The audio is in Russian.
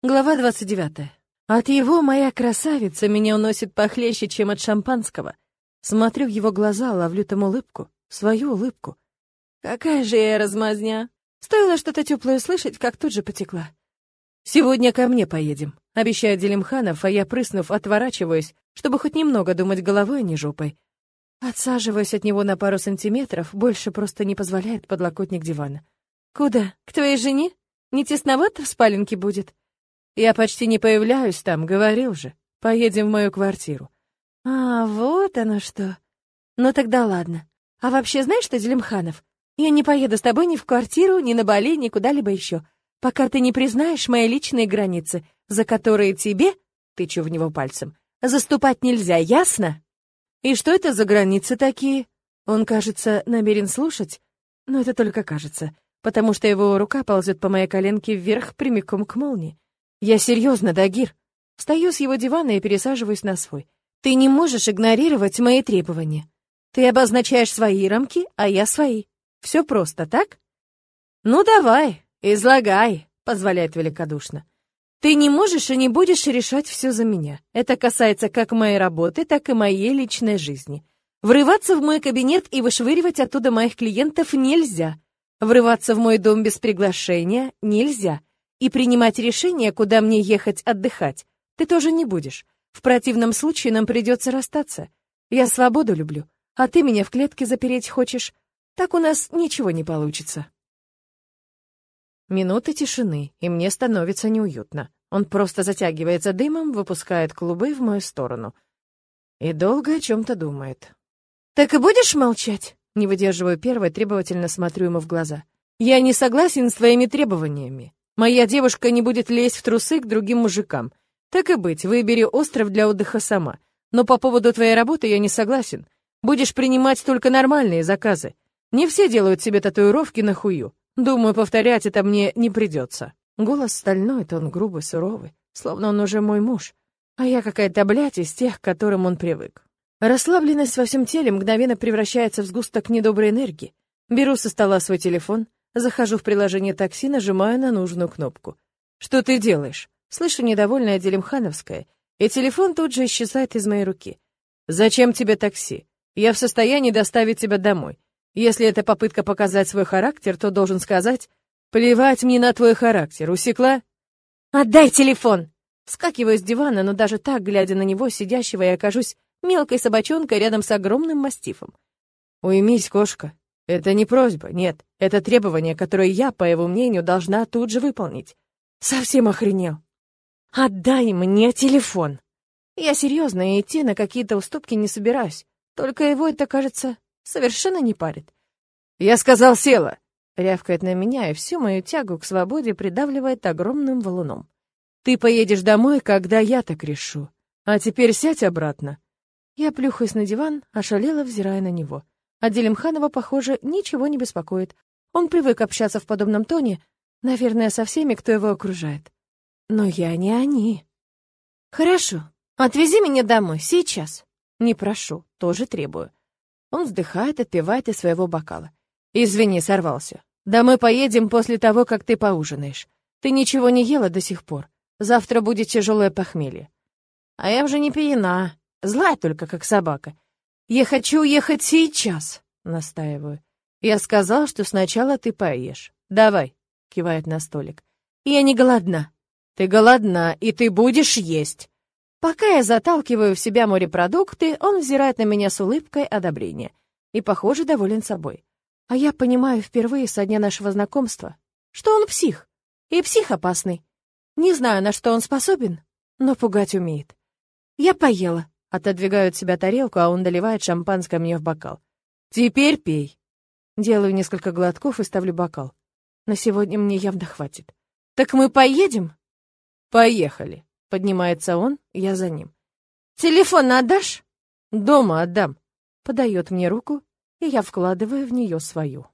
Глава 29. От его «моя красавица» меня уносит похлеще, чем от шампанского. Смотрю в его глаза, ловлю там улыбку, свою улыбку. Какая же я размазня! Стоило что-то теплое услышать, как тут же потекла. «Сегодня ко мне поедем», — обещает Делимханов, а я, прыснув, отворачиваюсь, чтобы хоть немного думать головой, а не жопой. Отсаживаюсь от него на пару сантиметров, больше просто не позволяет подлокотник дивана. «Куда? К твоей жене? Не тесновато в спаленке будет?» Я почти не появляюсь там, говорил же. Поедем в мою квартиру. А, вот оно что. Ну тогда ладно. А вообще знаешь что, Делимханов? Я не поеду с тобой ни в квартиру, ни на Бали, ни куда-либо еще, пока ты не признаешь мои личные границы, за которые тебе, тычу в него пальцем, заступать нельзя, ясно? И что это за границы такие? Он, кажется, намерен слушать, но это только кажется, потому что его рука ползет по моей коленке вверх прямиком к молнии. Я серьезно, Дагир. Встаю с его дивана и пересаживаюсь на свой. Ты не можешь игнорировать мои требования. Ты обозначаешь свои рамки, а я свои. Все просто, так? Ну давай, излагай, позволяет великодушно. Ты не можешь и не будешь решать все за меня. Это касается как моей работы, так и моей личной жизни. Врываться в мой кабинет и вышвыривать оттуда моих клиентов нельзя. Врываться в мой дом без приглашения нельзя и принимать решение, куда мне ехать отдыхать, ты тоже не будешь. В противном случае нам придется расстаться. Я свободу люблю, а ты меня в клетке запереть хочешь. Так у нас ничего не получится. Минуты тишины, и мне становится неуютно. Он просто затягивается дымом, выпускает клубы в мою сторону. И долго о чем-то думает. «Так и будешь молчать?» Не выдерживаю первой, требовательно смотрю ему в глаза. «Я не согласен с твоими требованиями. Моя девушка не будет лезть в трусы к другим мужикам. Так и быть, выбери остров для отдыха сама. Но по поводу твоей работы я не согласен. Будешь принимать только нормальные заказы. Не все делают себе татуировки на хую. Думаю, повторять это мне не придется. Голос стальной, тон грубый, суровый, словно он уже мой муж, а я какая-то блядь из тех, к которым он привык. Расслабленность во всем теле мгновенно превращается в сгусток недоброй энергии. Беру со стола свой телефон, Захожу в приложение такси, нажимаю на нужную кнопку. «Что ты делаешь?» Слышу недовольное Делимхановское, и телефон тут же исчезает из моей руки. «Зачем тебе такси? Я в состоянии доставить тебя домой. Если это попытка показать свой характер, то должен сказать, плевать мне на твой характер, усекла?» «Отдай телефон!» Вскакиваю с дивана, но даже так, глядя на него, сидящего, я окажусь мелкой собачонкой рядом с огромным мастифом. «Уймись, кошка, это не просьба, нет, это требование, которое я, по его мнению, должна тут же выполнить. Совсем охренел. Отдай мне телефон. Я серьезно и идти на какие-то уступки не собираюсь. Только его это, кажется, совершенно не парит. Я сказал, села. Рявкает на меня, и всю мою тягу к свободе придавливает огромным валуном. Ты поедешь домой, когда я так решу. А теперь сядь обратно. Я плюхаюсь на диван, ошалела, взирая на него. А Делимханова, похоже, ничего не беспокоит. Он привык общаться в подобном тоне, наверное, со всеми, кто его окружает. Но я не они. Хорошо, отвези меня домой, сейчас. Не прошу, тоже требую. Он вздыхает, отпивает из своего бокала. Извини, сорвался. Домой поедем после того, как ты поужинаешь. Ты ничего не ела до сих пор. Завтра будет тяжелое похмелье. А я уже не пьяна, злая только, как собака. «Я хочу уехать сейчас», — настаиваю. «Я сказал, что сначала ты поешь. Давай», — кивает на столик. «Я не голодна». «Ты голодна, и ты будешь есть». Пока я заталкиваю в себя морепродукты, он взирает на меня с улыбкой одобрения и, похоже, доволен собой. А я понимаю впервые со дня нашего знакомства, что он псих, и псих опасный. Не знаю, на что он способен, но пугать умеет. Я поела, Отодвигаю от себя тарелку, а он доливает шампанское мне в бокал. «Теперь пей». Делаю несколько глотков и ставлю бокал. На сегодня мне явно хватит. «Так мы поедем?» «Поехали», — поднимается он, я за ним. «Телефон отдашь?» «Дома отдам». Подает мне руку, и я вкладываю в нее свою.